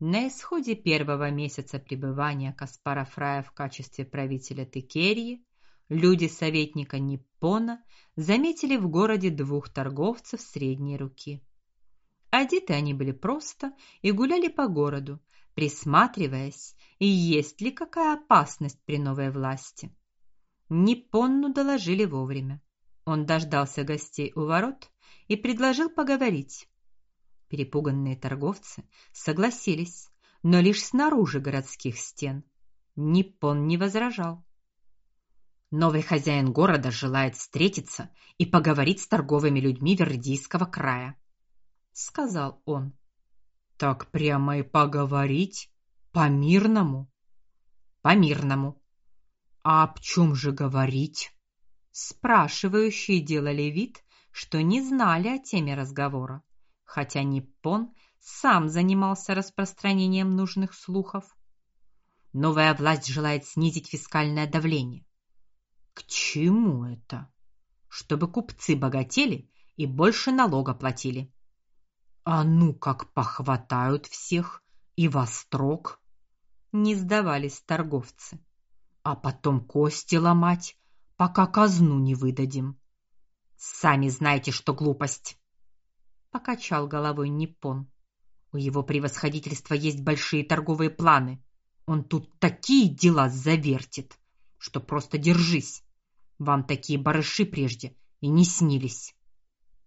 На исходе первого месяца пребывания Каспара Фрая в качестве правителя Текерии люди советника Ниппона заметили в городе двух торговцев средней руки. Одеты они были просто и гуляли по городу, присматриваясь, и есть ли какая опасность при новой власти. Ниппонну доложили вовремя. Он дождался гостей у ворот и предложил поговорить. Перепуганные торговцы согласились, но лишь снаружи городских стен. Ниппон не возражал. Новый хозяин города желает встретиться и поговорить с торговыми людьми Вердийского края, сказал он. Так прямо и поговорить по-мирному. По-мирному. А об чем же говорить? Спрашивающие делали вид, что не знали о теме разговора, хотя Ниппон сам занимался распространением нужных слухов. Новая власть желает снизить фискальное давление. К чему это? Чтобы купцы богатели и больше налога платили. А ну как похватают всех и во строк. Не сдавались торговцы. А потом кости ломать пока казну не выдадим. Сами знаете, что глупость. Покачал головой Ниппон. У его превосходительства есть большие торговые планы. Он тут такие дела завертит, что просто держись. Вам такие барыши прежде и не снились.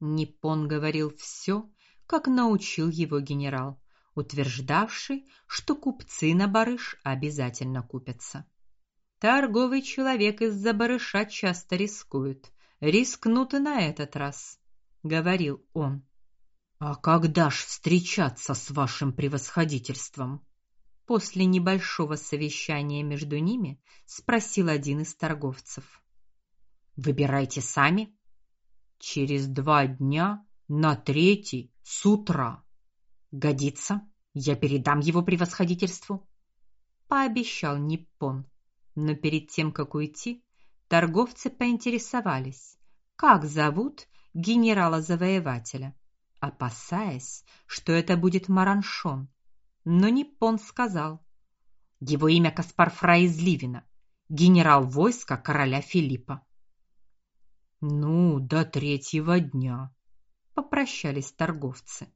Ниппон говорил все, как научил его генерал, утверждавший, что купцы на барыш обязательно купятся. Торговый человек из-за барыша часто рискует. Рискнут и на этот раз, говорил он. А когда ж встречаться с вашим превосходительством? После небольшого совещания между ними спросил один из торговцев. Выбирайте сами. Через два дня на третий с утра. Годится? Я передам его превосходительству, пообещал Ниппон. Но перед тем, как уйти, торговцы поинтересовались, как зовут генерала-завоевателя, опасаясь, что это будет Мараншон. Но Ниппон сказал: "Его имя Каспар Фрай из Ливина, генерал войска короля Филиппа". Ну, до третьего дня, попрощались торговцы.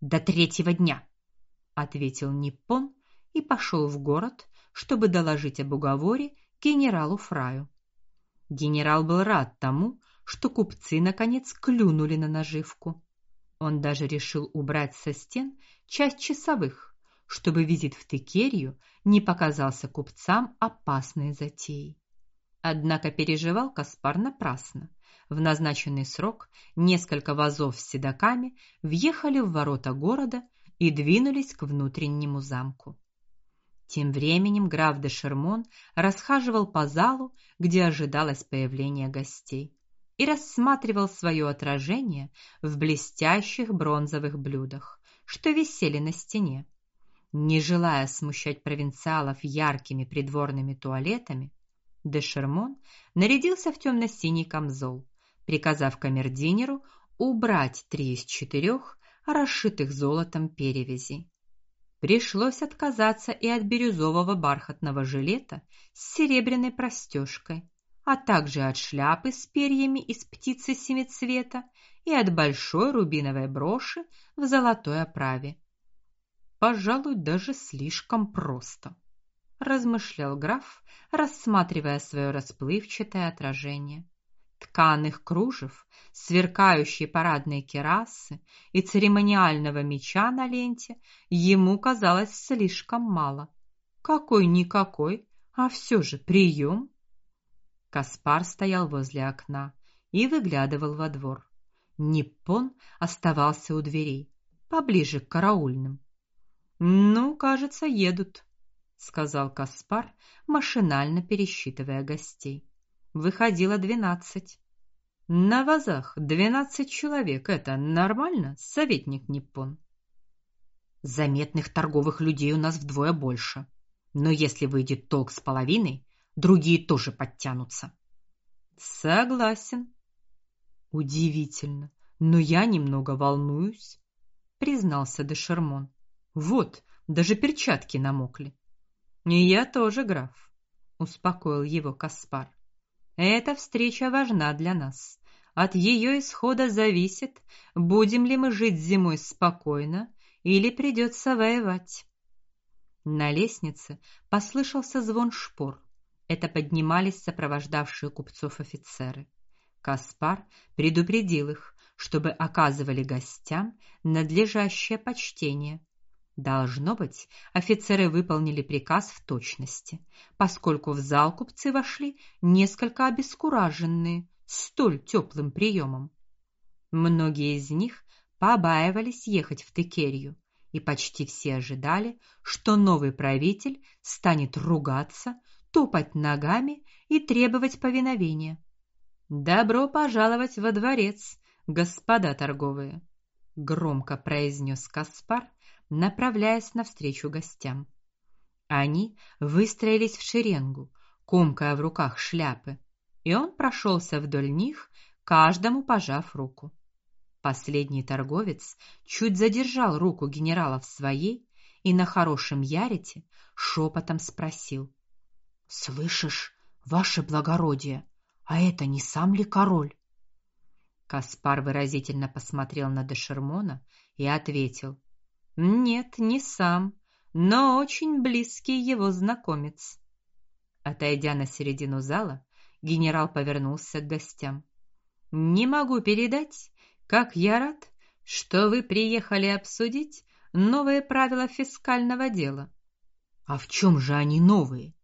До третьего дня, ответил Ниппон и пошел в город, чтобы доложить об уговоре генералу Фраю. Генерал был рад тому, что купцы наконец клюнули на наживку. Он даже решил убрать со стен часть часовых, чтобы визит в Текерию не показался купцам опасной затеей. Однако переживал Каспар напрасно. В назначенный срок несколько вазов с седаками въехали в ворота города и двинулись к внутреннему замку. Тем временем граф де Шермон расхаживал по залу, где ожидалось появление гостей, и рассматривал свое отражение в блестящих бронзовых блюдах, что висели на стене. Не желая смущать провинциалов яркими придворными туалетами, де Шермон нарядился в темно синий камзол, приказав камердинеру убрать три из четырех расшитых золотом перевязей. Пришлось отказаться и от бирюзового бархатного жилета с серебряной простежкой, а также от шляпы с перьями из птицы семицвета и от большой рубиновой броши в золотой оправе. Пожалуй, даже слишком просто, размышлял граф, рассматривая свое расплывчатое отражение тканых кружев, сверкающей парадной керасы и церемониального меча на ленте ему казалось слишком мало. Какой никакой, а все же прием. Каспар стоял возле окна и выглядывал во двор. Ниппон оставался у дверей, поближе к караульным. Ну, кажется, едут, сказал Каспар, машинально пересчитывая гостей выходило двенадцать. На вазах двенадцать человек это нормально, советник Ниппон. Заметных торговых людей у нас вдвое больше. Но если выйдет толк с половиной, другие тоже подтянутся. Согласен. Удивительно, но я немного волнуюсь, признался де Шермон. Вот, даже перчатки намокли. И я тоже, граф, успокоил его Каспар. Эта встреча важна для нас. От ее исхода зависит, будем ли мы жить зимой спокойно или придется воевать. На лестнице послышался звон шпор. Это поднимались сопровождавшие купцов офицеры. Каспар предупредил их, чтобы оказывали гостям надлежащее почтение. Должно быть, офицеры выполнили приказ в точности, поскольку в зал купцы вошли несколько обескураженные столь теплым приемом. Многие из них побаивались ехать в Текерию, и почти все ожидали, что новый правитель станет ругаться, топать ногами и требовать повиновения. Добро пожаловать во дворец, господа торговые, громко произнес Каспар, направляясь навстречу гостям. Они выстроились в шеренгу, комкая в руках шляпы, и он прошелся вдоль них, каждому пожав руку. Последний торговец чуть задержал руку генерала в своей и на хорошем ярите шепотом спросил: "Слышишь, ваше благородие, а это не сам ли король?" Каспар выразительно посмотрел на Дешермона и ответил: "Нет, не сам, но очень близкий его знакомец". Отойдя на середину зала, генерал повернулся к гостям. Не могу передать, как я рад, что вы приехали обсудить новые правила фискального дела. А в чем же они новые?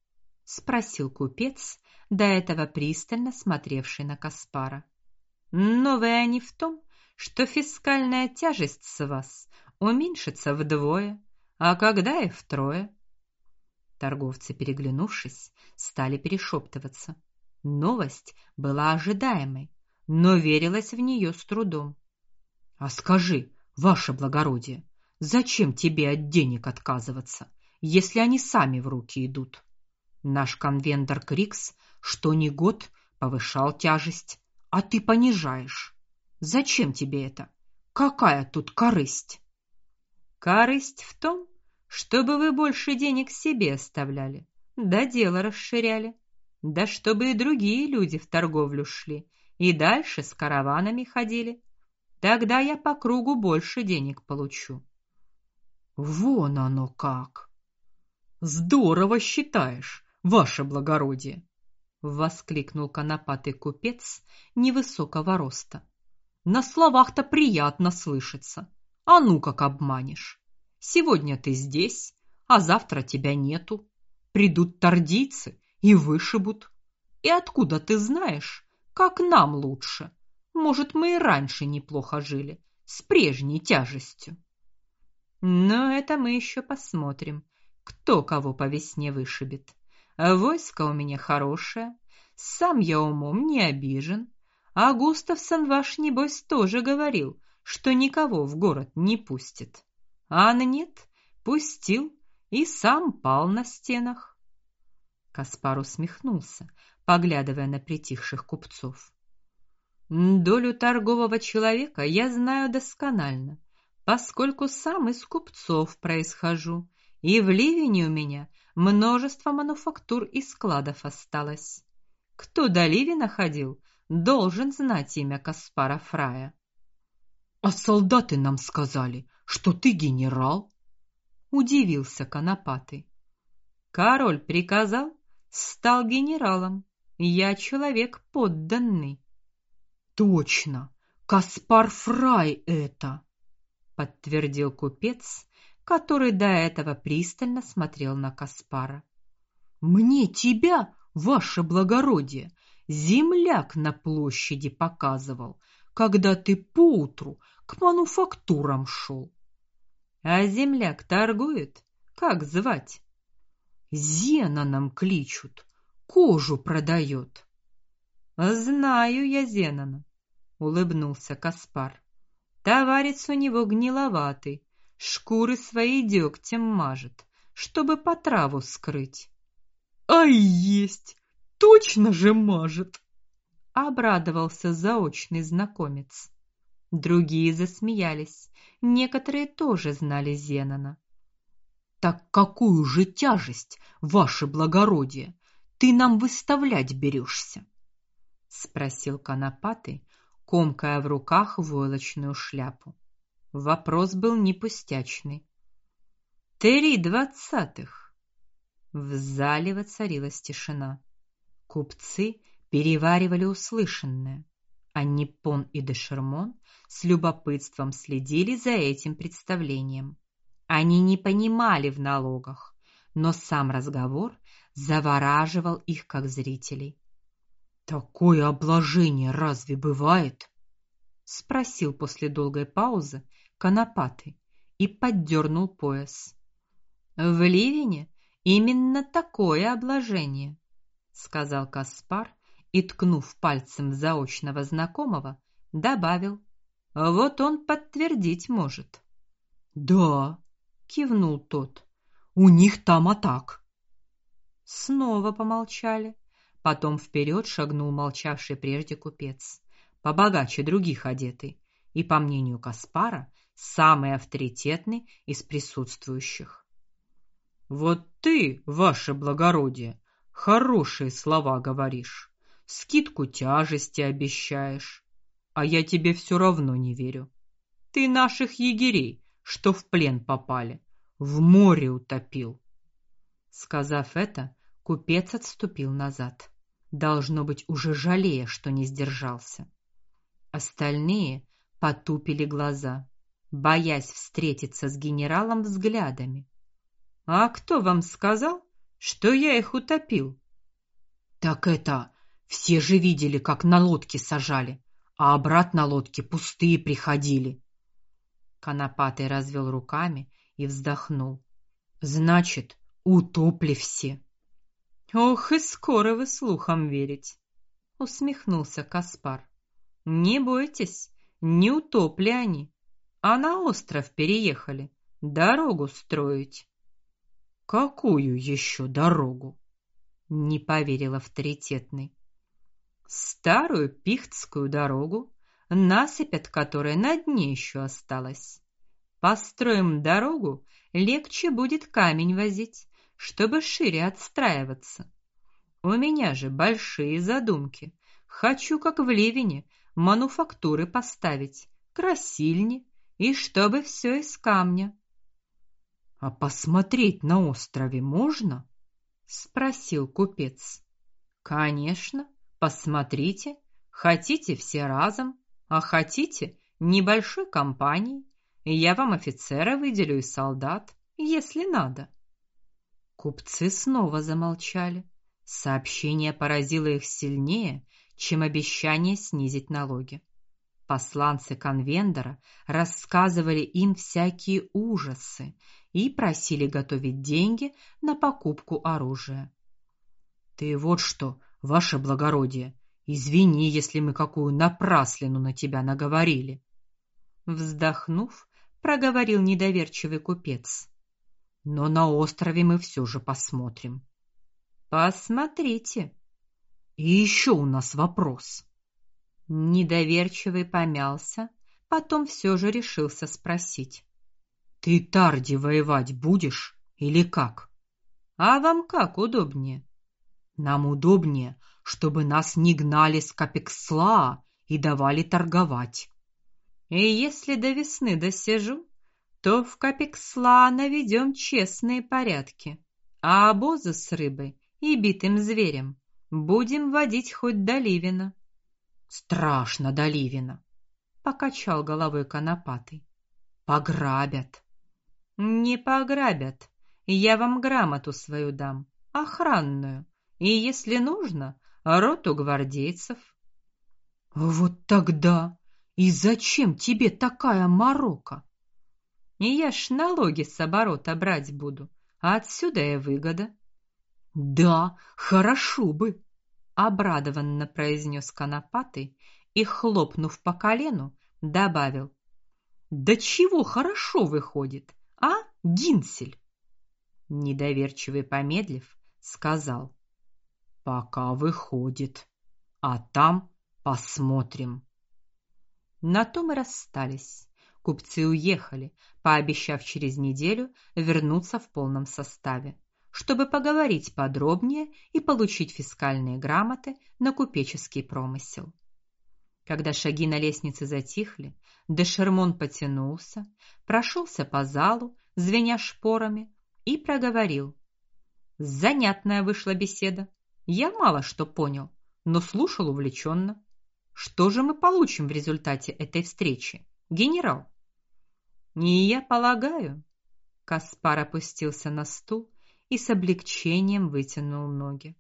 Спросил купец, до этого пристально смотревший на Каспара. Новые они в том, что фискальная тяжесть с вас уменьшится вдвое, а когда и втрое. Торговцы, переглянувшись, стали перешептываться. Новость была ожидаемой, но верилась в нее с трудом. А скажи, ваше благородие, зачем тебе от денег отказываться, если они сами в руки идут? Наш конвендор Крикс что ни год повышал тяжесть, а ты понижаешь. Зачем тебе это? Какая тут корысть? Корысть в том, чтобы вы больше денег себе оставляли, да дело расширяли, да чтобы и другие люди в торговлю шли и дальше с караванами ходили. Тогда я по кругу больше денег получу. Вон оно как. Здорово считаешь, ваше благородие воскликнул конопатый купец невысокого роста. На словах-то приятно слышится. А ну как обманешь. Сегодня ты здесь, а завтра тебя нету. Придут тордийцы и вышибут. И откуда ты знаешь, как нам лучше? Может, мы и раньше неплохо жили, с прежней тяжестью. Но это мы еще посмотрим, кто кого по весне вышибет. А войско у меня хорошее, сам я умом не обижен, а Густавсон ваш небось тоже говорил, что никого в город не пустит. А нет, пустил и сам пал на стенах. Каспар усмехнулся, поглядывая на притихших купцов. Долю торгового человека я знаю досконально, поскольку сам из купцов происхожу, и в Ливине у меня множество мануфактур и складов осталось. Кто до Ливина ходил, должен знать имя Каспара Фрая. А солдаты нам сказали, что ты генерал, удивился Конопатый. Король приказал, стал генералом. Я человек подданный. Точно, Каспар Фрай это, подтвердил купец который до этого пристально смотрел на Каспара. Мне тебя, ваше благородие, земляк на площади показывал, когда ты поутру к мануфактурам шел. А земляк торгует? Как звать? Зена нам кличут, кожу продает. Знаю я Зенана, улыбнулся Каспар. Товарищ у него гниловатый, шкуры свои дегтем мажет, чтобы по траву скрыть. Ай, есть! Точно же мажет! Обрадовался заочный знакомец. Другие засмеялись, некоторые тоже знали Зенана. Так какую же тяжесть, ваше благородие, ты нам выставлять берешься? спросил Конопатый, комкая в руках войлочную шляпу. Вопрос был не пустячный. Три двадцатых. В зале воцарилась тишина. Купцы переваривали услышанное, а Ниппон и Дешермон с любопытством следили за этим представлением. Они не понимали в налогах, но сам разговор завораживал их как зрителей. Такое обложение разве бывает? спросил после долгой паузы Конопатый и поддернул пояс. В Ливине именно такое обложение, сказал Каспар и ткнув пальцем заочного знакомого, добавил: вот он подтвердить может. Да, кивнул тот. У них там атак. Снова помолчали. Потом вперед шагнул молчавший прежде купец, побогаче других одетый, и, по мнению Каспара, самый авторитетный из присутствующих. Вот ты, ваше благородие, хорошие слова говоришь, скидку тяжести обещаешь, а я тебе все равно не верю. Ты наших егерей, что в плен попали, в море утопил. Сказав это, Купец отступил назад, должно быть, уже жалея, что не сдержался. Остальные потупили глаза, боясь встретиться с генералом взглядами. А кто вам сказал, что я их утопил? Так это все же видели, как на лодке сажали, а обратно лодки пустые приходили. Конопатый развел руками и вздохнул. Значит, утопли все. Ох, и скоро вы слухам верить, усмехнулся Каспар. Не бойтесь, не утопли они, а на остров переехали, дорогу строить. Какую еще дорогу? Не поверил авторитетный. Старую Пихтскую дорогу, насыпь от которой на дне еще осталась. Построим дорогу, легче будет камень возить чтобы шире отстраиваться. У меня же большие задумки. Хочу, как в Ливине, мануфактуры поставить, красильни, и чтобы все из камня. А посмотреть на острове можно? спросил купец. Конечно, посмотрите. Хотите все разом, а хотите небольшой компанией. Я вам офицера выделю и солдат, если надо. Купцы снова замолчали. Сообщение поразило их сильнее, чем обещание снизить налоги. Посланцы конвендора рассказывали им всякие ужасы и просили готовить деньги на покупку оружия. Ты вот что, ваше благородие, извини, если мы какую напраслину на тебя наговорили, вздохнув, проговорил недоверчивый купец. Но на острове мы все же посмотрим. Посмотрите. И еще у нас вопрос. Недоверчивый помялся, потом все же решился спросить: "Ты Тарди воевать будешь или как? А вам как удобнее?" "Нам удобнее, чтобы нас не гнали с Капексла и давали торговать. И если до весны досижу, то в Капексла наведем честные порядки, а обозы с рыбой и битым зверем будем водить хоть до Ливина. Страшно до Ливина, покачал головой Конопатый. Пограбят. Не пограбят. Я вам грамоту свою дам, охранную, и если нужно, роту гвардейцев. Вот тогда и зачем тебе такая морока? И я ж налоги с оборота брать буду, а отсюда и выгода. Да, хорошо бы, обрадованно произнес Конопатый и хлопнув по колену, добавил: Да чего хорошо выходит, а, Гинсель? Недоверчивый помедлив, сказал: Пока выходит, а там посмотрим. На том и расстались. купцы уехали, пообещав через неделю вернуться в полном составе, чтобы поговорить подробнее и получить фискальные грамоты на купеческий промысел. Когда шаги на лестнице затихли, де Шермон потянулся, прошелся по залу, звеня шпорами, и проговорил: "Занятная вышла беседа. Я мало что понял, но слушал увлеченно. Что же мы получим в результате этой встречи, генерал?" "Не я полагаю". Каспар опустился на стул и с облегчением вытянул ноги.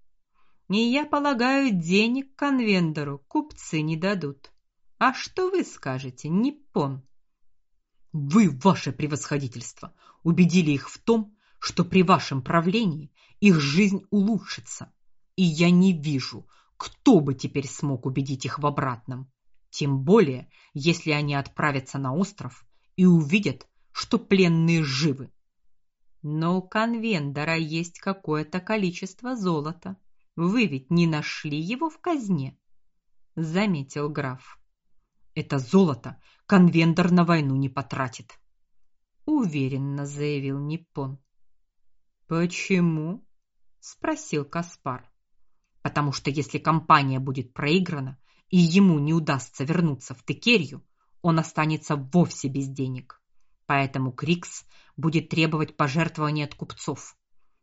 Не я полагаю, денег конвендору купцы не дадут. А что вы скажете, Ниппон? Вы, ваше превосходительство, убедили их в том, что при вашем правлении их жизнь улучшится. И я не вижу, кто бы теперь смог убедить их в обратном. Тем более, если они отправятся на остров и увидят, что пленные живы. Но у конвендора есть какое-то количество золота. Вы ведь не нашли его в казне, заметил граф. Это золото конвендор на войну не потратит, уверенно заявил Ниппон. Почему? спросил Каспар. Потому что если компания будет проиграна и ему не удастся вернуться в Текерию, он останется вовсе без денег. Поэтому Крикс будет требовать пожертвований от купцов.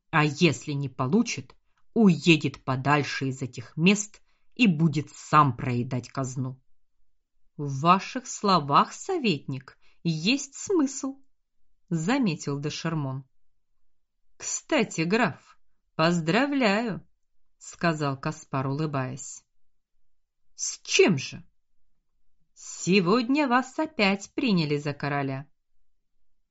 А если не получит, уедет подальше из этих мест и будет сам проедать казну. В ваших словах, советник, есть смысл, заметил де Шермон. Кстати, граф, поздравляю, сказал Каспар, улыбаясь. С чем же? Сегодня вас опять приняли за короля.